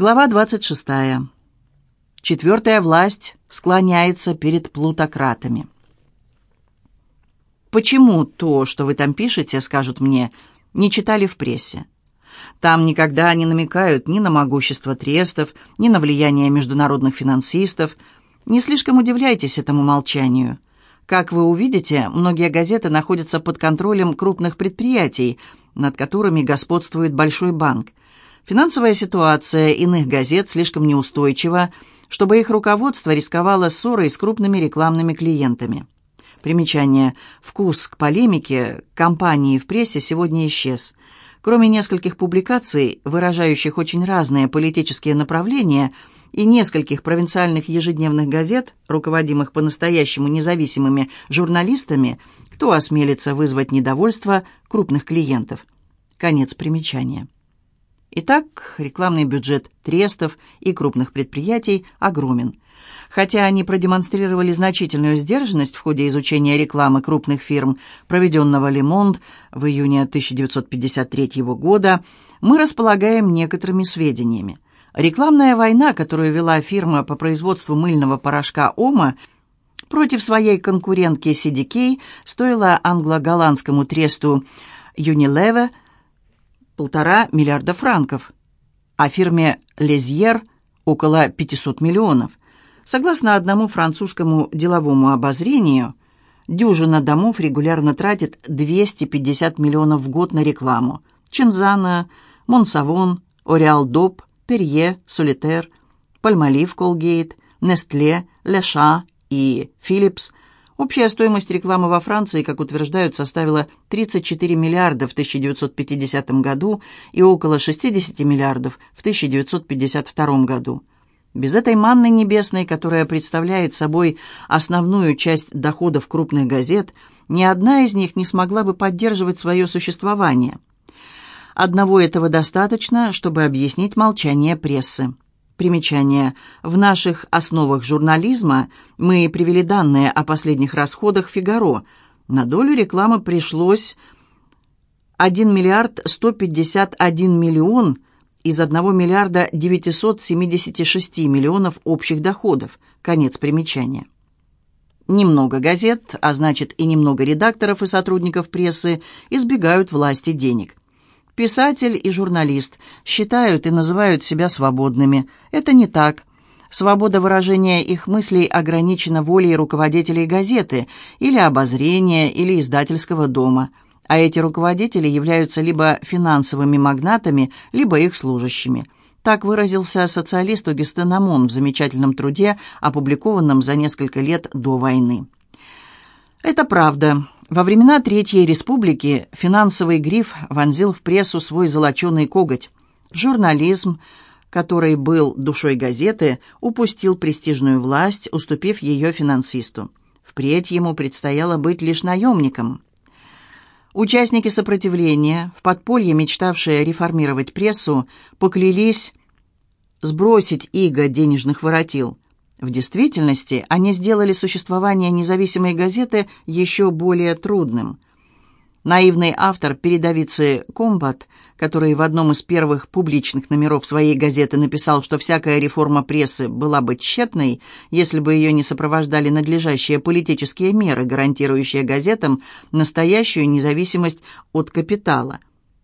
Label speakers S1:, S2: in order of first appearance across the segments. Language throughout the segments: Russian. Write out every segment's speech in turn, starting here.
S1: Глава 26. Четвертая власть склоняется перед плутократами. Почему то, что вы там пишете, скажут мне, не читали в прессе? Там никогда не намекают ни на могущество трестов, ни на влияние международных финансистов. Не слишком удивляйтесь этому молчанию. Как вы увидите, многие газеты находятся под контролем крупных предприятий, над которыми господствует большой банк. Финансовая ситуация иных газет слишком неустойчива, чтобы их руководство рисковало ссорой с крупными рекламными клиентами. Примечание. Вкус к полемике компании в прессе сегодня исчез. Кроме нескольких публикаций, выражающих очень разные политические направления, и нескольких провинциальных ежедневных газет, руководимых по-настоящему независимыми журналистами, кто осмелится вызвать недовольство крупных клиентов. Конец примечания. Итак, рекламный бюджет трестов и крупных предприятий огромен. Хотя они продемонстрировали значительную сдержанность в ходе изучения рекламы крупных фирм, проведенного «Лемонд» в июне 1953 года, мы располагаем некоторыми сведениями. Рекламная война, которую вела фирма по производству мыльного порошка «Ома», против своей конкурентки CDK стоила англо-голландскому тресту Unilever – полтора миллиарда франков, а фирме «Лезьер» около 500 миллионов. Согласно одному французскому деловому обозрению, дюжина домов регулярно тратит 250 миллионов в год на рекламу. Чензана, Монсавон, Ореал Доп, Перье, Солитер, Пальмолив Колгейт, Нестле, Леша и Филлипс – Общая стоимость рекламы во Франции, как утверждают, составила 34 миллиарда в 1950 году и около 60 миллиардов в 1952 году. Без этой манны небесной, которая представляет собой основную часть доходов крупных газет, ни одна из них не смогла бы поддерживать свое существование. Одного этого достаточно, чтобы объяснить молчание прессы. Примечание. В наших основах журнализма мы привели данные о последних расходах «Фигаро». На долю рекламы пришлось 1 миллиард 151 миллион из 1 миллиарда 976 миллионов общих доходов. Конец примечания. Немного газет, а значит и немного редакторов и сотрудников прессы, избегают власти денег. Писатель и журналист считают и называют себя свободными. Это не так. Свобода выражения их мыслей ограничена волей руководителей газеты или обозрения, или издательского дома. А эти руководители являются либо финансовыми магнатами, либо их служащими. Так выразился социалист Огюстен Амон в замечательном труде, опубликованном за несколько лет до войны. Это правда. Во времена Третьей Республики финансовый гриф вонзил в прессу свой золоченый коготь. Журнализм, который был душой газеты, упустил престижную власть, уступив ее финансисту. Впредь ему предстояло быть лишь наемником. Участники сопротивления, в подполье мечтавшие реформировать прессу, поклялись сбросить иго денежных воротил – в действительности они сделали существование независимой газеты еще более трудным. Наивный автор передовицы «Комбат», который в одном из первых публичных номеров своей газеты написал, что всякая реформа прессы была бы тщетной, если бы ее не сопровождали надлежащие политические меры, гарантирующие газетам настоящую независимость от капитала.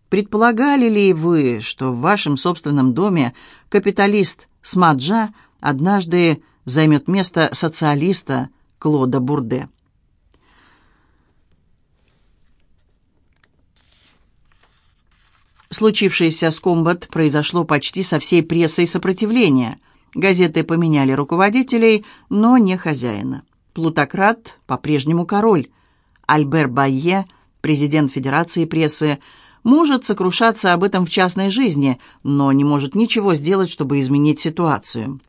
S1: Предполагали ли вы, что в вашем собственном доме капиталист Смаджа однажды займет место социалиста Клода Бурде. Случившееся с Комбат произошло почти со всей прессой сопротивления. Газеты поменяли руководителей, но не хозяина. Плутократ по-прежнему король. Альбер Байе, президент Федерации прессы, может сокрушаться об этом в частной жизни, но не может ничего сделать, чтобы изменить ситуацию.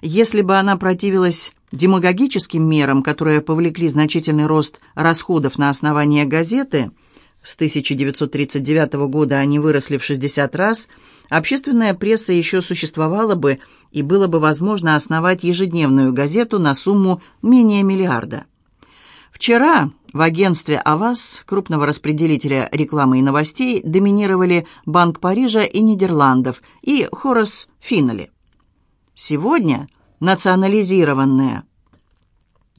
S1: Если бы она противилась демагогическим мерам, которые повлекли значительный рост расходов на основание газеты, с 1939 года они выросли в 60 раз, общественная пресса еще существовала бы и было бы возможно основать ежедневную газету на сумму менее миллиарда. Вчера В агентстве «Авас», крупного распределителя рекламы и новостей, доминировали Банк Парижа и Нидерландов и Хорас Финнелли. Сегодня национализированная,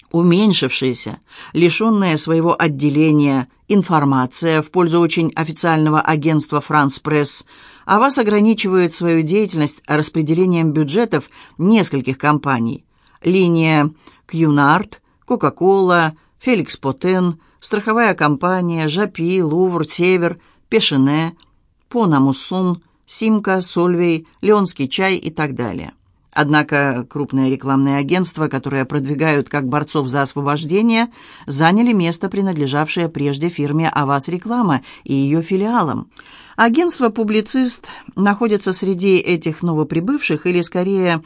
S1: уменьшившаяся, лишенная своего отделения информация в пользу очень официального агентства «Франс Пресс», АВАС ограничивает свою деятельность распределением бюджетов нескольких компаний. Линия Кьюнард, Кока-Кола, Феликс Потен, страховая компания, Жапи, Лувр, Север, Пешене, Понамусун, Симка, Сольвей, Леонский чай и так далее. Однако крупные рекламные агентства, которые продвигают как борцов за освобождение, заняли место, принадлежавшее прежде фирме «Авас Реклама» и ее филиалам. Агентство «Публицист» находится среди этих новоприбывших или, скорее,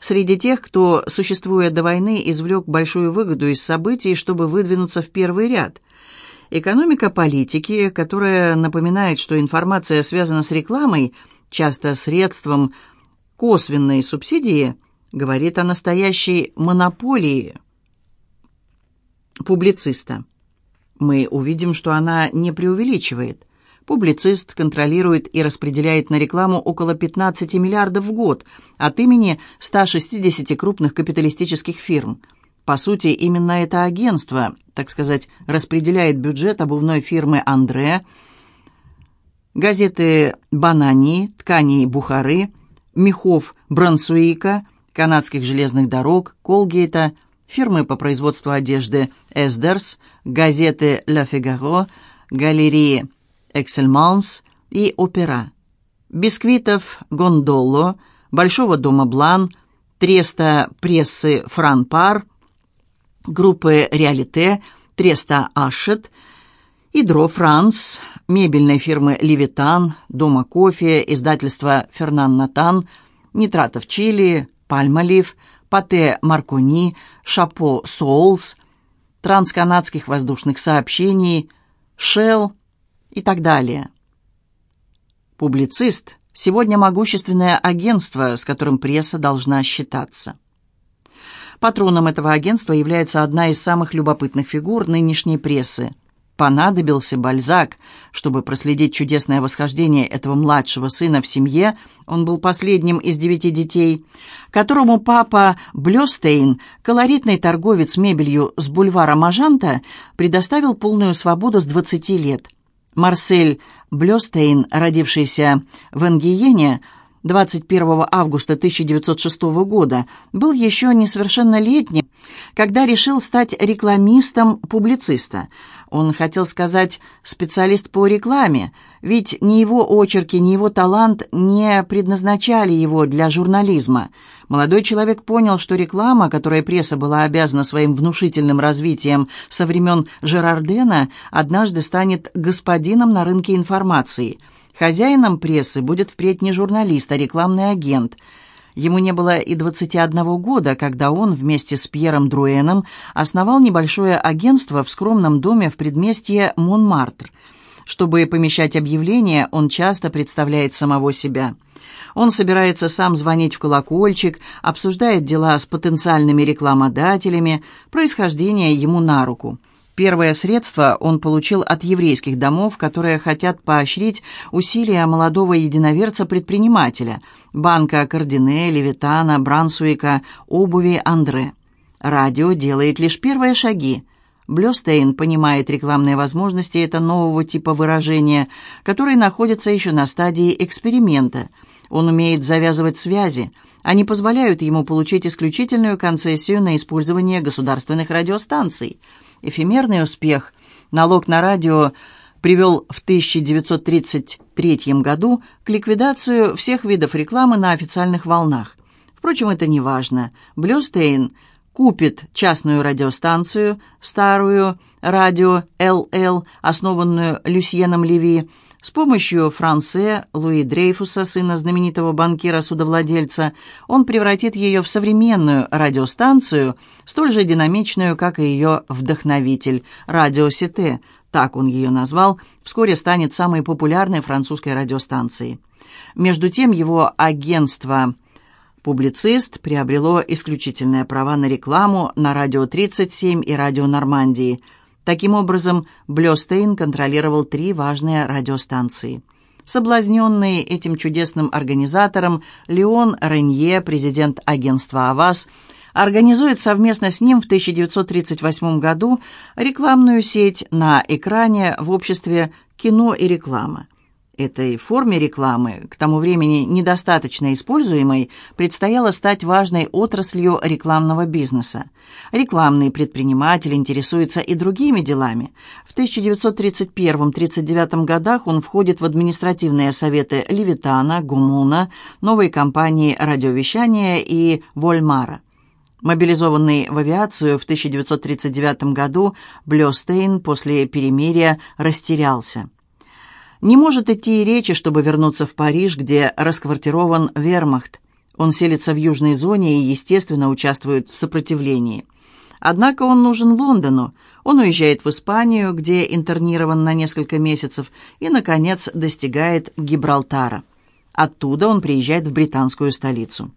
S1: среди тех, кто, существуя до войны, извлек большую выгоду из событий, чтобы выдвинуться в первый ряд. Экономика политики, которая напоминает, что информация связана с рекламой, часто средством косвенной субсидии, говорит о настоящей монополии публициста. Мы увидим, что она не преувеличивает. Публицист контролирует и распределяет на рекламу около 15 миллиардов в год от имени 160 крупных капиталистических фирм. По сути, именно это агентство, так сказать, распределяет бюджет обувной фирмы «Андре», газеты «Банани», «Ткани Бухары», «Мехов Брансуика», канадских железных дорог, Колгейта, фирмы по производству одежды «Эсдерс», газеты «Ля Фигаро», галереи Эксельманс и Опера, бисквитов Гондоло, Большого дома Блан, Треста прессы Франпар, группы Реалите, Треста Ашет, Идро Франс, мебельной фирмы Левитан, Дома кофе, издательства Фернан Натан, Нитратов Чили, Пальмолив, Пате Маркони, Шапо Соулс, Трансканадских воздушных сообщений, Шелл, и так далее. Публицист – сегодня могущественное агентство, с которым пресса должна считаться. Патроном этого агентства является одна из самых любопытных фигур нынешней прессы понадобился Бальзак, чтобы проследить чудесное восхождение этого младшего сына в семье, он был последним из девяти детей, которому папа Блёстейн, колоритный торговец мебелью с бульвара Мажанта, предоставил полную свободу с 20 лет – Марсель Блёстейн, родившийся в Энгиене 21 августа 1906 года, был еще несовершеннолетним, когда решил стать рекламистом публициста. Он хотел сказать «специалист по рекламе», ведь ни его очерки, ни его талант не предназначали его для журнализма. Молодой человек понял, что реклама, которой пресса была обязана своим внушительным развитием со времен Жерардена, однажды станет господином на рынке информации. Хозяином прессы будет впредь не журналист, а рекламный агент – Ему не было и 21 года, когда он вместе с Пьером Друэном основал небольшое агентство в скромном доме в предместье Монмартр. Чтобы помещать объявления, он часто представляет самого себя. Он собирается сам звонить в колокольчик, обсуждает дела с потенциальными рекламодателями, происхождение ему на руку – Первое средство он получил от еврейских домов, которые хотят поощрить усилия молодого единоверца-предпринимателя, банка Кардине, Левитана, Брансуика, обуви Андре. Радио делает лишь первые шаги. Блёстейн понимает рекламные возможности этого нового типа выражения, который находится еще на стадии эксперимента. Он умеет завязывать связи. Они позволяют ему получить исключительную концессию на использование государственных радиостанций – эфемерный успех. Налог на радио привел в 1933 году к ликвидации всех видов рекламы на официальных волнах. Впрочем, это не важно. Блюстейн купит частную радиостанцию, старую радио ЛЛ, основанную Люсьеном Леви, с помощью Франце Луи Дрейфуса, сына знаменитого банкира-судовладельца, он превратит ее в современную радиостанцию, столь же динамичную, как и ее вдохновитель, радио Сите, так он ее назвал, вскоре станет самой популярной французской радиостанцией. Между тем его агентство «Публицист» приобрело исключительные права на рекламу на радио 37 и радио Нормандии – Таким образом, Блёстейн контролировал три важные радиостанции. Соблазненный этим чудесным организатором, Леон Ренье, президент агентства «Авас», организует совместно с ним в 1938 году рекламную сеть на экране в обществе «Кино и реклама». Этой форме рекламы, к тому времени недостаточно используемой, предстояло стать важной отраслью рекламного бизнеса. Рекламный предприниматель интересуется и другими делами. В 1931-39 годах он входит в административные советы Левитана, Гумуна, новой компании радиовещания и Вольмара. Мобилизованный в авиацию в 1939 году, Блёстейн после перемирия растерялся. Не может идти и речи, чтобы вернуться в Париж, где расквартирован вермахт. Он селится в южной зоне и, естественно, участвует в сопротивлении. Однако он нужен Лондону. Он уезжает в Испанию, где интернирован на несколько месяцев, и, наконец, достигает Гибралтара. Оттуда он приезжает в британскую столицу.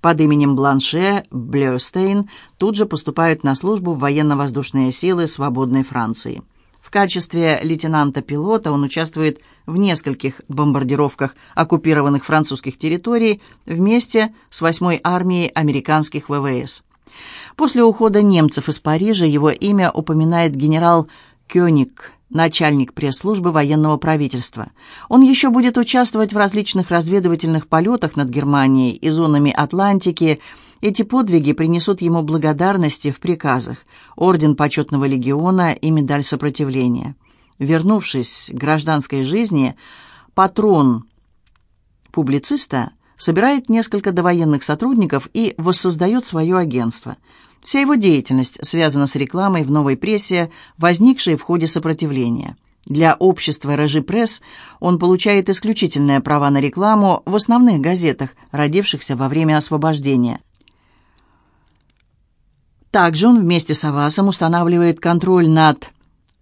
S1: Под именем Бланше Блёстейн тут же поступает на службу в военно-воздушные силы свободной Франции. В качестве лейтенанта-пилота он участвует в нескольких бомбардировках оккупированных французских территорий вместе с 8-й армией американских ВВС. После ухода немцев из Парижа его имя упоминает генерал Кёник, начальник пресс-службы военного правительства. Он еще будет участвовать в различных разведывательных полетах над Германией и зонами Атлантики, эти подвиги принесут ему благодарности в приказах, орден почетного легиона и медаль сопротивления. Вернувшись к гражданской жизни, патрон публициста собирает несколько довоенных сотрудников и воссоздает свое агентство. Вся его деятельность связана с рекламой в новой прессе, возникшей в ходе сопротивления. Для общества «Режи Пресс» он получает исключительные права на рекламу в основных газетах, родившихся во время освобождения – также он вместе с Авасом устанавливает контроль над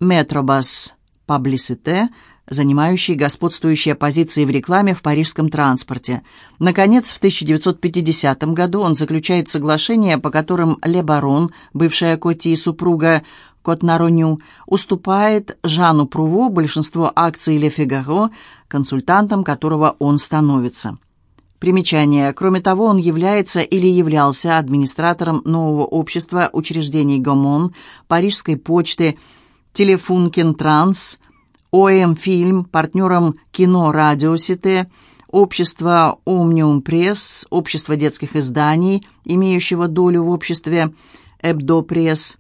S1: «Метробас Паблисите», занимающий господствующие позиции в рекламе в парижском транспорте. Наконец, в 1950 году он заключает соглашение, по которым Ле Барон, бывшая Коти и супруга Котнароню, уступает Жану Пруво большинство акций Ле Фигаро, консультантом которого он становится. Примечание. Кроме того, он является или являлся администратором нового общества учреждений ГОМОН, Парижской почты, Телефункен Транс, ОМ Фильм, партнером кино Радио Сите, общество Омниум Пресс, общество детских изданий, имеющего долю в обществе Эбдо Пресс,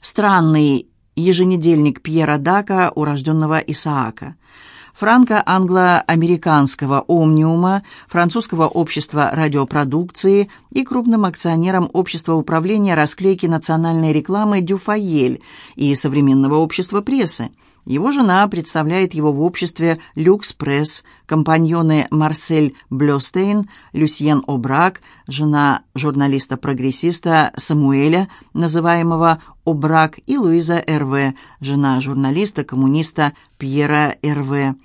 S1: странный еженедельник Пьера Дака, урожденного Исаака – франко-англо-американского «Омниума», французского общества радиопродукции и крупным акционером общества управления расклейки национальной рекламы «Дюфаель» и современного общества прессы. Его жена представляет его в обществе «Люкс Пресс», компаньоны Марсель Блёстейн, Люсьен Обрак, жена журналиста-прогрессиста Самуэля, называемого Обрак, и Луиза Р.В., жена журналиста-коммуниста Пьера Р.В.,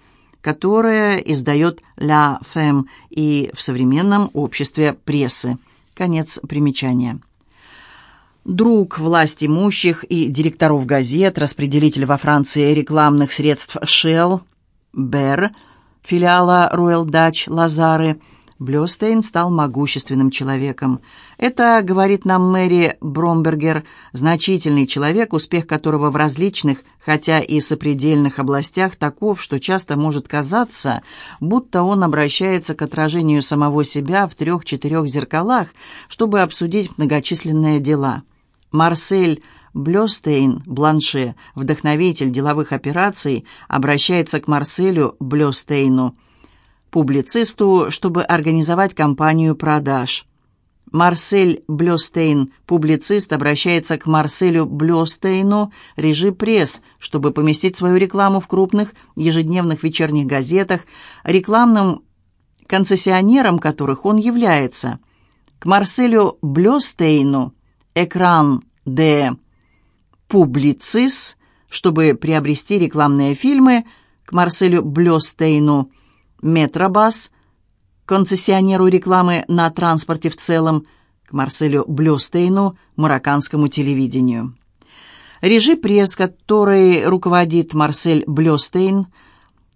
S1: которая издает «Ля Femme» и в современном обществе прессы. Конец примечания друг власть имущих и директоров газет, распределитель во Франции рекламных средств Shell, Бер, филиала Royal Dutch Лазары, Блёстейн стал могущественным человеком. Это, говорит нам Мэри Бромбергер, значительный человек, успех которого в различных, хотя и сопредельных областях таков, что часто может казаться, будто он обращается к отражению самого себя в трех-четырех зеркалах, чтобы обсудить многочисленные дела. Марсель Блёстейн Бланше, вдохновитель деловых операций, обращается к Марселю Блёстейну, публицисту, чтобы организовать кампанию продаж. Марсель Блёстейн, публицист, обращается к Марселю Блёстейну, режи пресс, чтобы поместить свою рекламу в крупных ежедневных вечерних газетах, рекламным концессионером которых он является. К Марселю Блёстейну, экран де публицис, чтобы приобрести рекламные фильмы, к Марселю Блёстейну Метробас, концессионеру рекламы на транспорте в целом, к Марселю Блёстейну марокканскому телевидению. Режи пресс, который руководит Марсель Блёстейн,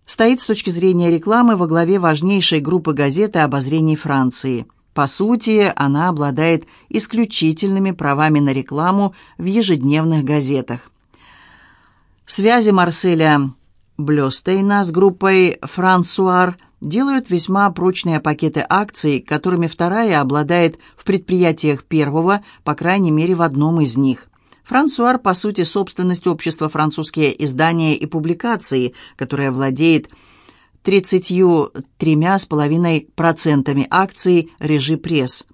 S1: стоит с точки зрения рекламы во главе важнейшей группы газет и обозрений Франции. По сути, она обладает исключительными правами на рекламу в ежедневных газетах. Связи Марселя Блёстейна с группой «Франсуар» делают весьма прочные пакеты акций, которыми вторая обладает в предприятиях первого, по крайней мере, в одном из них. Франсуар, по сути, собственность общества «Французские издания и публикации», которое владеет 33,5% акций «Режи Пресс».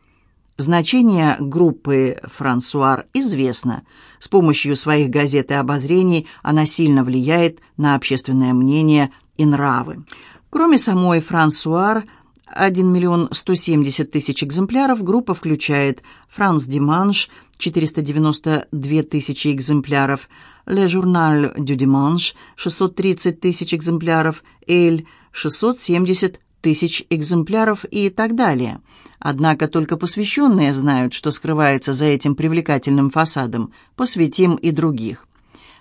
S1: Значение группы «Франсуар» известно. С помощью своих газет и обозрений она сильно влияет на общественное мнение и нравы. Кроме самой «Франсуар», 1 миллион 170 тысяч экземпляров группа включает «Франс Диманш» 492 тысячи экземпляров, «Le Journal du Dimanche» 630 тысяч экземпляров, «Эль» 670 тысяч экземпляров и так далее. Однако только посвященные знают, что скрывается за этим привлекательным фасадом. Посвятим и других.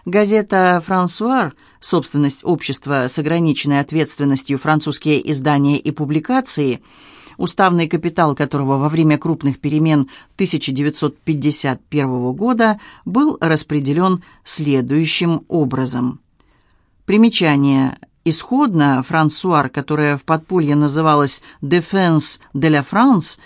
S1: Газета «Франсуар», собственность общества с ограниченной ответственностью «Французские издания и публикации», уставный капитал которого во время крупных перемен 1951 года был распределен следующим образом. Примечание. Исходно Франсуар, которая в подполье называлась «Défense de la France»,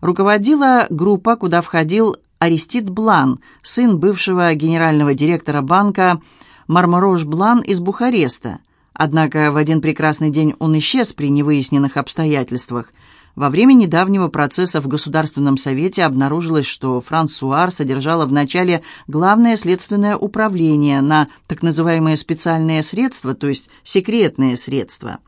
S1: руководила группа, куда входил Аристид Блан, сын бывшего генерального директора банка Мармарош Блан из Бухареста. Однако в один прекрасный день он исчез при невыясненных обстоятельствах. Во время недавнего процесса в Государственном совете обнаружилось, что Франсуар содержала в начале Главное следственное управление на так называемые специальные средства, то есть секретные средства.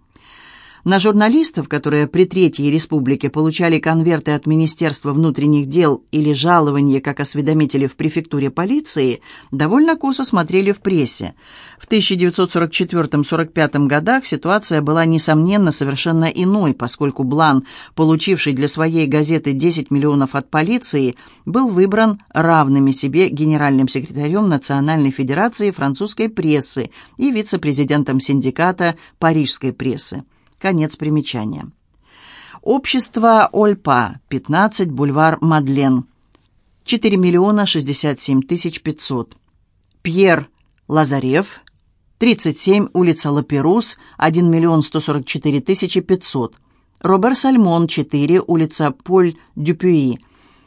S1: На журналистов, которые при Третьей Республике получали конверты от Министерства внутренних дел или жалования как осведомители в префектуре полиции, довольно косо смотрели в прессе. В 1944-45 годах ситуация была, несомненно, совершенно иной, поскольку Блан, получивший для своей газеты 10 миллионов от полиции, был выбран равными себе генеральным секретарем Национальной Федерации французской прессы и вице-президентом синдиката парижской прессы. Конец примечания. Общество Ольпа, 15, бульвар Мадлен, 4 миллиона 67 тысяч 500. Пьер Лазарев, 37, улица Лаперус, 1 миллион 144 тысячи 500. Робер Сальмон, 4, улица Поль Дюпюи,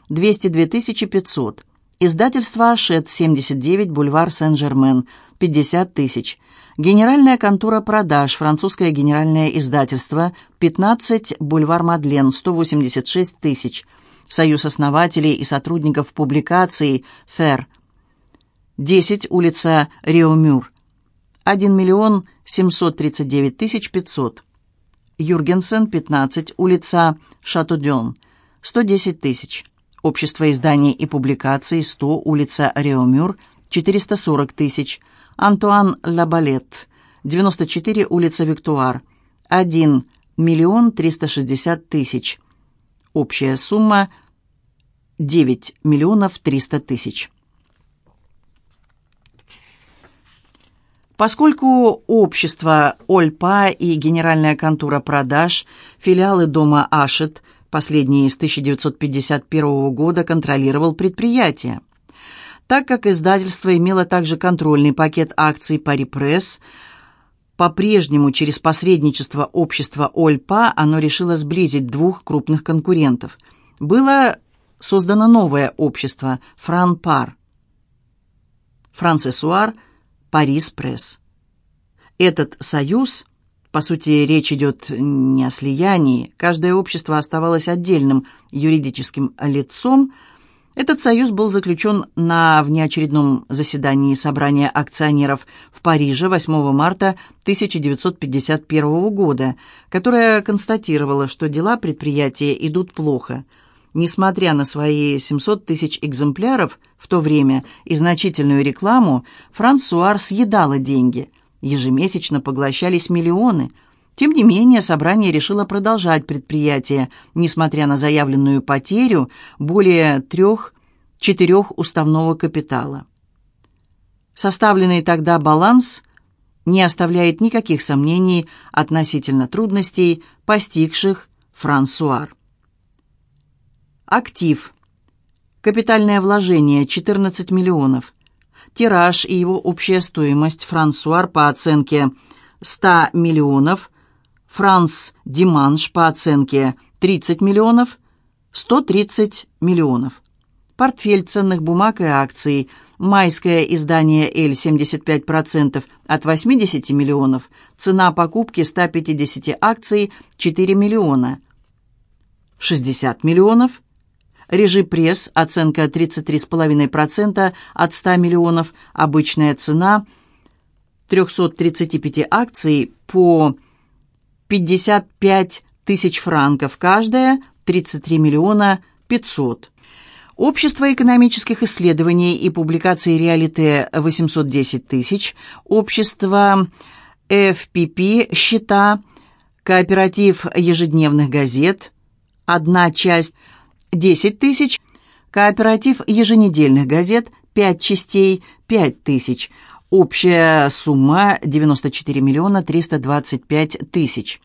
S1: 202 тысячи 500. Издательство «Ашет», 79, бульвар Сен-Жермен, 50 тысяч. Генеральная контора продаж, французское генеральное издательство, 15, бульвар Мадлен, 186 тысяч. Союз основателей и сотрудников публикаций «ФЕР», 10, улица Риомюр, 1 миллион 739 тысяч 500. Юргенсен, 15, улица Шатуден, 110 тысяч. Общество изданий и публикаций, 100, улица Риомюр, 440 тысяч. Антуан Лабалет, 94, улица Виктуар, 1 миллион 360 тысяч. Общая сумма 9 миллионов 300 тысяч. Поскольку общество Ольпа и Генеральная контора продаж, филиалы дома Ашет, последний с 1951 года контролировал предприятие так как издательство имело также контрольный пакет акций «Пари Пресс», по-прежнему через посредничество общества «Ольпа» оно решило сблизить двух крупных конкурентов. Было создано новое общество «Фран-Пар», «Франсесуар», «Парис Пресс». Этот союз, по сути, речь идет не о слиянии, каждое общество оставалось отдельным юридическим лицом – этот союз был заключен на внеочередном заседании собрания акционеров в Париже 8 марта 1951 года, которое констатировало, что дела предприятия идут плохо. Несмотря на свои 700 тысяч экземпляров в то время и значительную рекламу, Франсуар съедала деньги. Ежемесячно поглощались миллионы – тем не менее, собрание решило продолжать предприятие, несмотря на заявленную потерю более трех-четырех уставного капитала. Составленный тогда баланс не оставляет никаких сомнений относительно трудностей, постигших Франсуар. Актив. Капитальное вложение 14 миллионов. Тираж и его общая стоимость Франсуар по оценке 100 миллионов. Франс Диманш по оценке 30 миллионов. 130 миллионов. Портфель ценных бумаг и акций. Майское издание «Л» 75% от 80 миллионов. Цена покупки 150 акций 4 миллиона. 60 миллионов. Режи пресс, оценка 33,5% от 100 миллионов, обычная цена 335 акций по 55 тысяч франков каждая, 33 миллиона 500. Общество экономических исследований и публикаций реалите 810 тысяч, общество FPP счета, кооператив ежедневных газет, одна часть – 10 тысяч, кооператив еженедельных газет, 5 частей, 5 тысяч, общая сумма 94 миллиона 325 тысяч.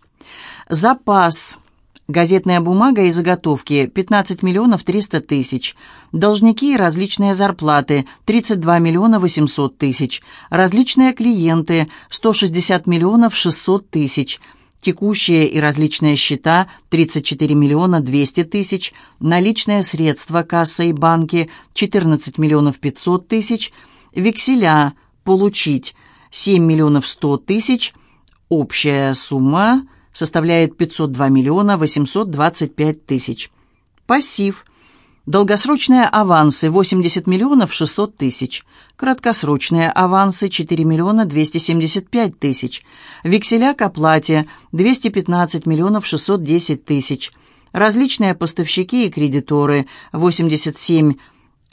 S1: Запас Газетная бумага и заготовки – 15 миллионов 300 тысяч. Должники и различные зарплаты – 32 миллиона 800 тысяч. Различные клиенты – 160 миллионов 600 тысяч текущие и различные счета 34 миллиона 200 тысяч, наличные средства касса и банки 14 миллионов 500 тысяч, векселя получить 7 миллионов 100 тысяч, общая сумма составляет 502 миллиона 825 тысяч. Пассив Долгосрочные авансы 80 миллионов 600 тысяч. Краткосрочные авансы 4 миллиона 275 тысяч. Векселя к оплате 215 миллионов 610 тысяч. Различные поставщики и кредиторы 87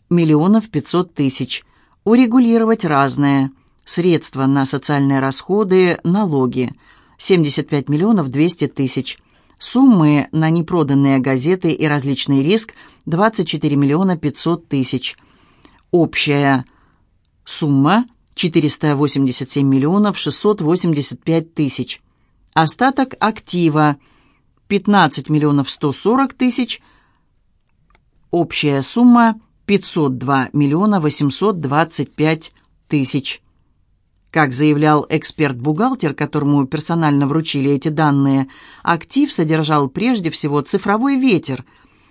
S1: миллионов 500 тысяч. Урегулировать разное. Средства на социальные расходы, налоги 75 миллионов 200 тысяч. Суммы на непроданные газеты и различный риск – 24 миллиона 500 тысяч. Общая сумма – 487 миллионов 685 тысяч. Остаток актива – 15 миллионов 140 тысяч. Общая сумма – 502 миллиона 825 тысяч. Как заявлял эксперт-бухгалтер, которому персонально вручили эти данные, актив содержал прежде всего цифровой ветер.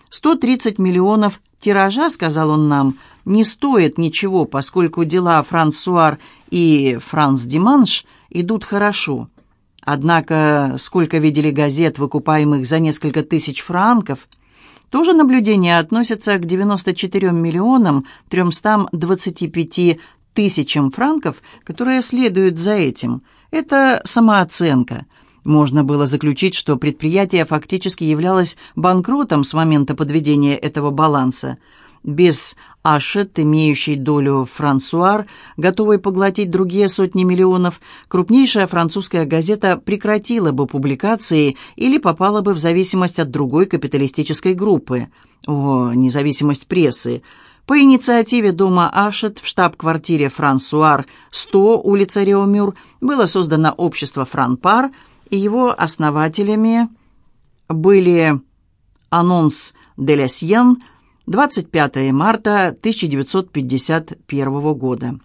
S1: 130 миллионов тиража, сказал он нам, не стоит ничего, поскольку дела Франсуар и Франс Диманш идут хорошо. Однако, сколько видели газет, выкупаемых за несколько тысяч франков, тоже наблюдение относится к 94 миллионам 325 тысячам франков, которые следуют за этим. Это самооценка. Можно было заключить, что предприятие фактически являлось банкротом с момента подведения этого баланса. Без Ашет, имеющей долю Франсуар, готовой поглотить другие сотни миллионов, крупнейшая французская газета прекратила бы публикации или попала бы в зависимость от другой капиталистической группы. О, независимость прессы! По инициативе дома Ашет в штаб-квартире Франсуар 100, улица Реомюр, было создано общество Франпар, и его основателями были Анонс де Лесьен 25 марта 1951 года.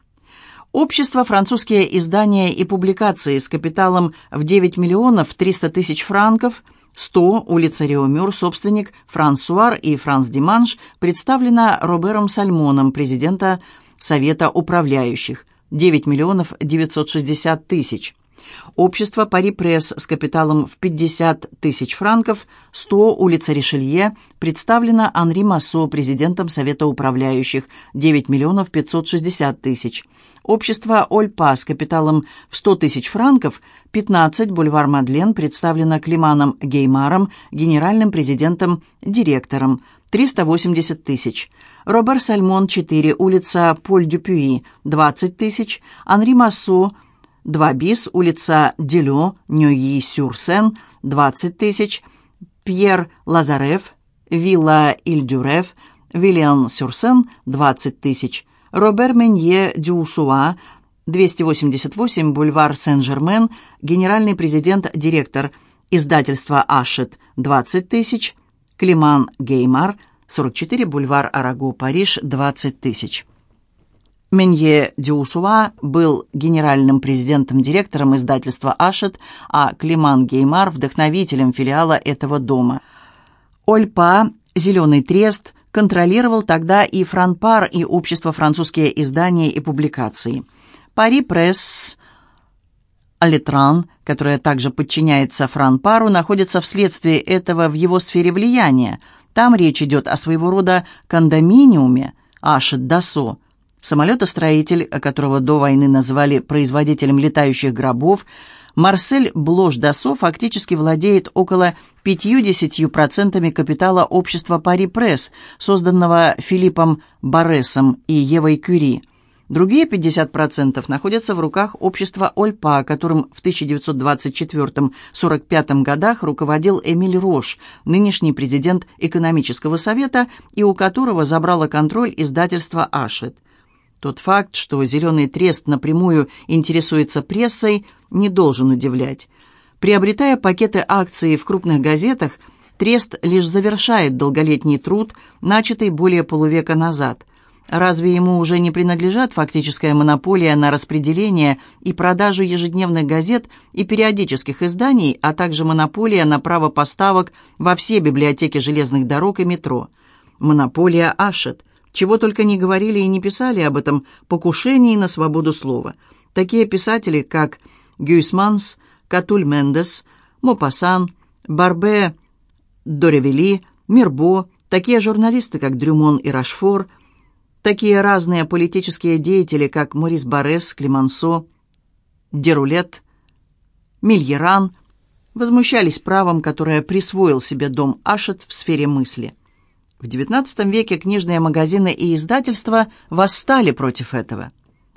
S1: Общество «Французские издания и публикации» с капиталом в 9 миллионов 300 тысяч франков – 100, улица Реомюр, собственник Франсуар и Франс Диманш, представлена Робером Сальмоном, президента Совета управляющих, 9 миллионов 960 тысяч. Общество «Пари Пресс» с капиталом в 50 тысяч франков, 100, улица Ришелье, представлена Анри Массо, президентом Совета управляющих, 9 миллионов 560 тысяч. Общество «Ольпа» с капиталом в 100 тысяч франков, 15, бульвар Мадлен, представлено Климаном Геймаром, генеральным президентом, директором, 380 тысяч. Робер Сальмон, 4, улица Поль-Дюпюи, 20 тысяч. Анри Массо, 2 бис, улица Делё, Ньюи-Сюрсен, 20 тысяч. Пьер Лазарев, вилла Ильдюрев, Виллиан Сюрсен, 20 тысяч. Робер Менье Дюсуа, 288 бульвар Сен-Жермен, генеральный президент-директор издательства «Ашет» 20 тысяч, Климан Геймар, 44 бульвар Араго, Париж 20 тысяч. Менье Дюсуа был генеральным президентом-директором издательства «Ашет», а Климан Геймар – вдохновителем филиала этого дома. Ольпа, «Зеленый трест», контролировал тогда и Франпар, и Общество французские издания и публикации. Пари Пресс Алитран, которая также подчиняется Франпару, находится вследствие этого в его сфере влияния. Там речь идет о своего рода кондоминиуме Ашет-Дасо. Самолетостроитель, которого до войны назвали производителем летающих гробов, Марсель Блош-Дасо фактически владеет около 50% капитала общества «Пари Пресс», созданного Филиппом Баресом и Евой Кюри. Другие 50% находятся в руках общества «Ольпа», которым в 1924-45 годах руководил Эмиль Рош, нынешний президент экономического совета, и у которого забрало контроль издательство «Ашет». Тот факт, что «Зеленый трест» напрямую интересуется прессой, не должен удивлять. Приобретая пакеты акций в крупных газетах, трест лишь завершает долголетний труд, начатый более полувека назад. Разве ему уже не принадлежат фактическая монополия на распределение и продажу ежедневных газет и периодических изданий, а также монополия на право поставок во все библиотеки железных дорог и метро? Монополия Ашет. Чего только не говорили и не писали об этом покушении на свободу слова. Такие писатели, как Гюйсманс, Катуль Мендес, Мопассан, Барбе Доревели, Мирбо, такие журналисты, как Дрюмон и Рашфор, такие разные политические деятели, как Морис Барес, Климансо, Дерулет, Мильеран, возмущались правом, которое присвоил себе дом Ашет в сфере мысли. В XIX веке книжные магазины и издательства восстали против этого.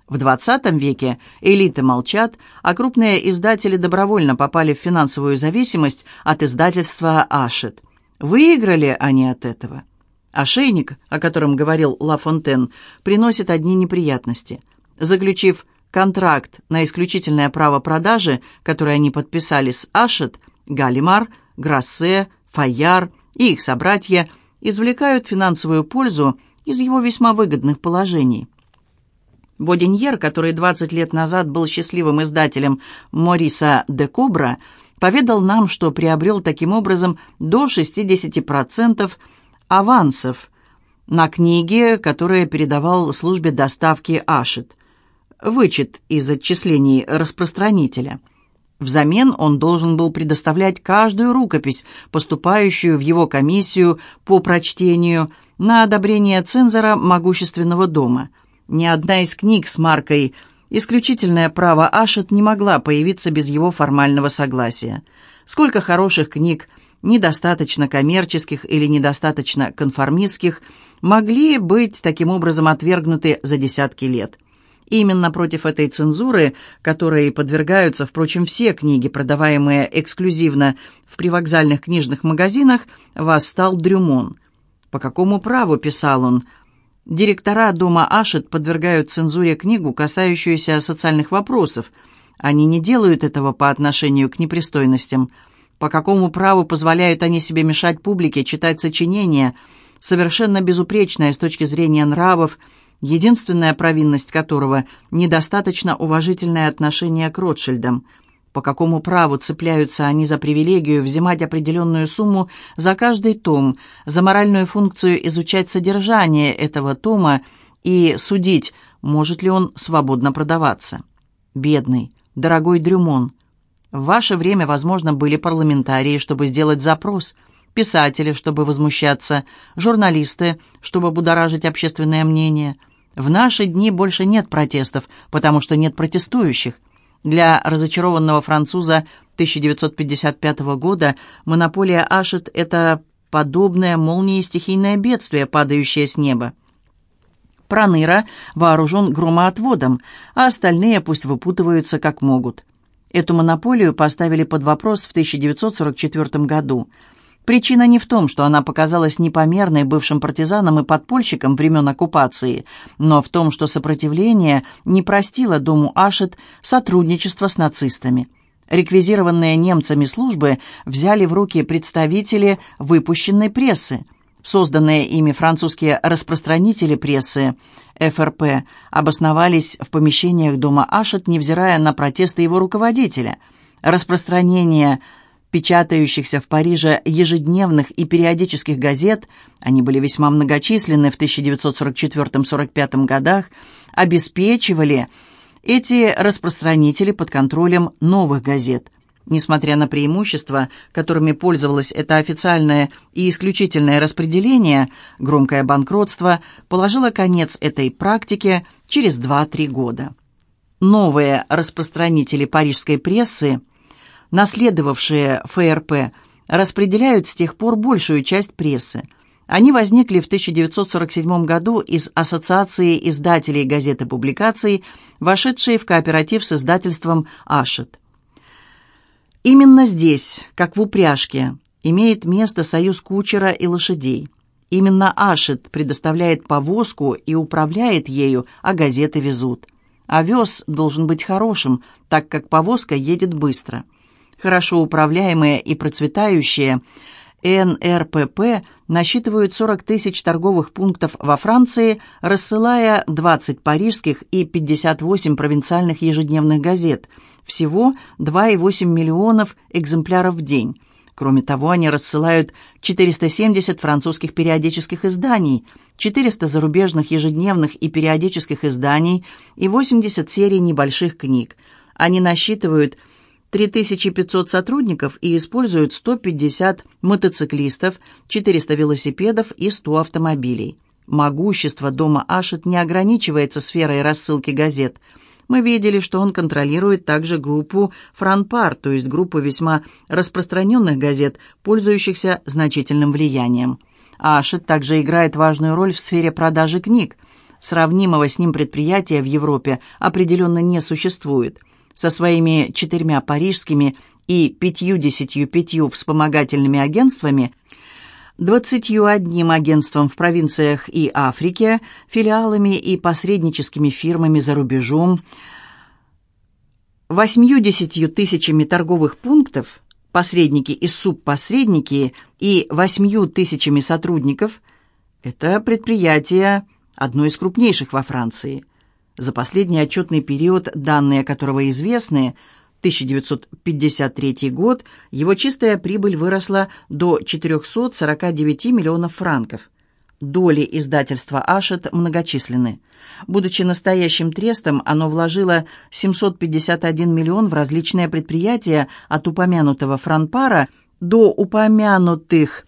S1: В XX веке элиты молчат, а крупные издатели добровольно попали в финансовую зависимость от издательства «Ашет». Выиграли они от этого. Ошейник, о котором говорил Ла Фонтен, приносит одни неприятности. Заключив контракт на исключительное право продажи, который они подписали с Ашет, Галимар, Грассе, Фаяр и их собратья – извлекают финансовую пользу из его весьма выгодных положений. Бодиньер, который 20 лет назад был счастливым издателем Мориса де Кобра, поведал нам, что приобрел таким образом до 60% авансов на книги, которые передавал службе доставки Ашит. Вычет из отчислений распространителя – Взамен он должен был предоставлять каждую рукопись, поступающую в его комиссию по прочтению, на одобрение цензора могущественного дома. Ни одна из книг с маркой «Исключительное право Ашет» не могла появиться без его формального согласия. Сколько хороших книг, недостаточно коммерческих или недостаточно конформистских, могли быть таким образом отвергнуты за десятки лет. Именно против этой цензуры, которой подвергаются, впрочем, все книги, продаваемые эксклюзивно в привокзальных книжных магазинах, восстал Дрюмон. По какому праву, писал он, директора дома Ашет подвергают цензуре книгу, касающуюся социальных вопросов. Они не делают этого по отношению к непристойностям. По какому праву позволяют они себе мешать публике читать сочинения, совершенно безупречное с точки зрения нравов, единственная провинность которого – недостаточно уважительное отношение к Ротшильдам. По какому праву цепляются они за привилегию взимать определенную сумму за каждый том, за моральную функцию изучать содержание этого тома и судить, может ли он свободно продаваться? Бедный, дорогой Дрюмон, в ваше время, возможно, были парламентарии, чтобы сделать запрос – писатели, чтобы возмущаться, журналисты, чтобы будоражить общественное мнение – в наши дни больше нет протестов, потому что нет протестующих. Для разочарованного француза 1955 года монополия Ашет – это подобное молнии стихийное бедствие, падающее с неба. Проныра вооружен громоотводом, а остальные пусть выпутываются как могут. Эту монополию поставили под вопрос в 1944 году. Причина не в том, что она показалась непомерной бывшим партизанам и подпольщикам времен оккупации, но в том, что сопротивление не простило дому Ашет сотрудничество с нацистами. Реквизированные немцами службы взяли в руки представители выпущенной прессы. Созданные ими французские распространители прессы ФРП обосновались в помещениях дома Ашет, невзирая на протесты его руководителя. Распространение – печатающихся в Париже ежедневных и периодических газет, они были весьма многочисленны в 1944-45 годах, обеспечивали эти распространители под контролем новых газет. Несмотря на преимущества, которыми пользовалось это официальное и исключительное распределение, громкое банкротство положило конец этой практике через 2-3 года. Новые распространители парижской прессы – наследовавшие ФРП, распределяют с тех пор большую часть прессы. Они возникли в 1947 году из Ассоциации издателей газет и публикаций, вошедшей в кооператив с издательством «Ашет». Именно здесь, как в упряжке, имеет место союз кучера и лошадей. Именно Ашет предоставляет повозку и управляет ею, а газеты везут. Овес должен быть хорошим, так как повозка едет быстро – Хорошо управляемые и процветающие НРПП насчитывают 40 тысяч торговых пунктов во Франции, рассылая 20 парижских и 58 провинциальных ежедневных газет. Всего 2,8 миллионов экземпляров в день. Кроме того, они рассылают 470 французских периодических изданий, 400 зарубежных ежедневных и периодических изданий и 80 серий небольших книг. Они насчитывают 3500 сотрудников и используют 150 мотоциклистов, 400 велосипедов и 100 автомобилей. Могущество дома Ашет не ограничивается сферой рассылки газет. Мы видели, что он контролирует также группу «Франпар», то есть группу весьма распространенных газет, пользующихся значительным влиянием. Ашет также играет важную роль в сфере продажи книг. Сравнимого с ним предприятия в Европе определенно не существует – со своими четырьмя парижскими и пятью-десятью пятью вспомогательными агентствами, двадцатью одним агентством в провинциях и Африке, филиалами и посредническими фирмами за рубежом, восьмью-десятью тысячами торговых пунктов, посредники и субпосредники и восьмью тысячами сотрудников – это предприятие одно из крупнейших во Франции – за последний отчетный период, данные которого известны, 1953 год, его чистая прибыль выросла до 449 миллионов франков. Доли издательства «Ашет» многочисленны. Будучи настоящим трестом, оно вложило 751 миллион в различные предприятия от упомянутого франпара до упомянутых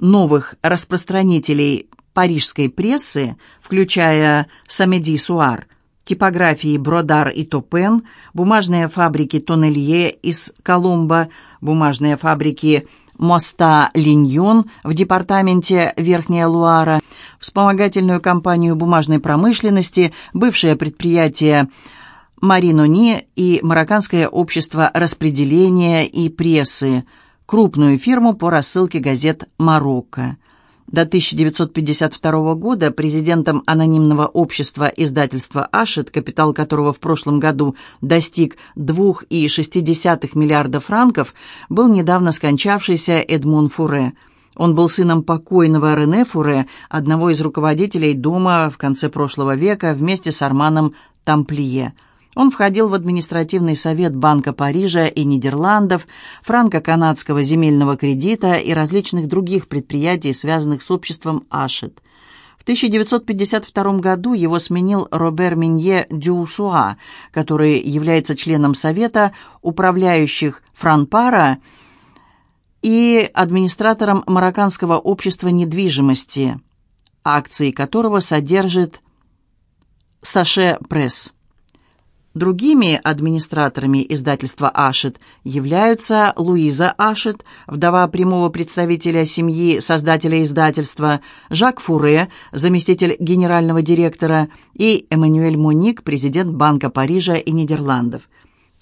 S1: новых распространителей парижской прессы, включая «Самеди Суар», типографии Бродар и Топен, бумажные фабрики Тоннелье из Коломбо, бумажные фабрики моста Линьон в департаменте Верхняя Луара, вспомогательную компанию бумажной промышленности, бывшее предприятие Маринони и Марокканское общество распределения и прессы, крупную фирму по рассылке газет «Марокко». До 1952 года президентом анонимного общества издательства «Ашет», капитал которого в прошлом году достиг 2,6 миллиарда франков, был недавно скончавшийся Эдмон Фуре. Он был сыном покойного Рене Фуре, одного из руководителей дома в конце прошлого века вместе с Арманом Тамплие – он входил в административный совет Банка Парижа и Нидерландов, франко-канадского земельного кредита и различных других предприятий, связанных с обществом Ашет. В 1952 году его сменил Робер Минье Дюсуа, который является членом Совета управляющих Франпара и администратором Марокканского общества недвижимости, акции которого содержит Саше Пресс. Другими администраторами издательства «Ашет» являются Луиза Ашет, вдова прямого представителя семьи создателя издательства, Жак Фуре, заместитель генерального директора, и Эммануэль Моник, президент Банка Парижа и Нидерландов.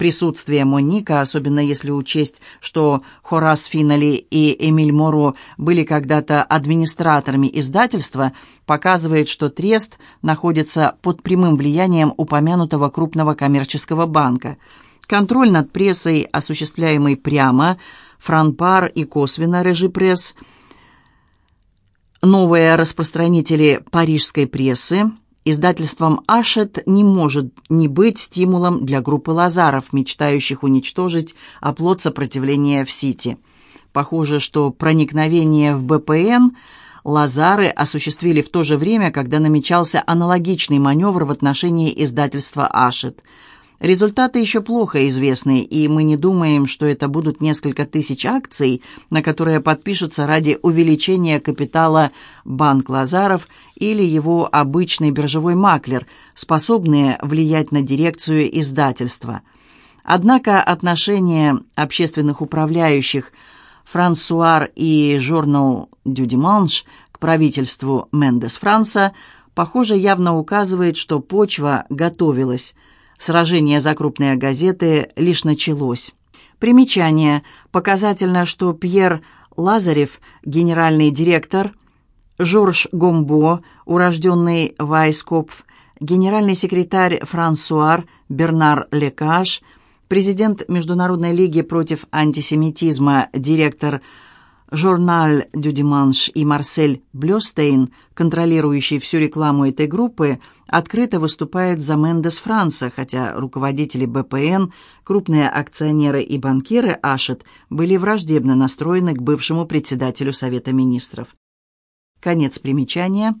S1: Присутствие Моника, особенно если учесть, что Хорас Финнелли и Эмиль Моро были когда-то администраторами издательства, показывает, что Трест находится под прямым влиянием упомянутого крупного коммерческого банка. Контроль над прессой, осуществляемый прямо, Франпар и косвенно Режипресс, новые распространители парижской прессы, Издательством «Ашет» не может не быть стимулом для группы лазаров, мечтающих уничтожить оплот сопротивления в Сити. Похоже, что проникновение в БПН лазары осуществили в то же время, когда намечался аналогичный маневр в отношении издательства «Ашет». Результаты еще плохо известны, и мы не думаем, что это будут несколько тысяч акций, на которые подпишутся ради увеличения капитала Банк Лазаров или его обычный биржевой маклер, способные влиять на дирекцию издательства. Однако отношение общественных управляющих Франсуар и журнал «Дюдиманш» к правительству Мендес Франса, похоже, явно указывает, что почва готовилась – Сражение за крупные газеты лишь началось. Примечание. Показательно, что Пьер Лазарев, генеральный директор, Жорж Гомбо, урожденный Вайскопф, генеральный секретарь Франсуар Бернар Лекаш, президент Международной лиги против антисемитизма, директор Журналь Дюдиманш и Марсель Блёстейн, контролирующий всю рекламу этой группы, открыто выступают за Мендес Франса, хотя руководители БПН, крупные акционеры и банкиры Ашет были враждебно настроены к бывшему председателю Совета министров. Конец примечания.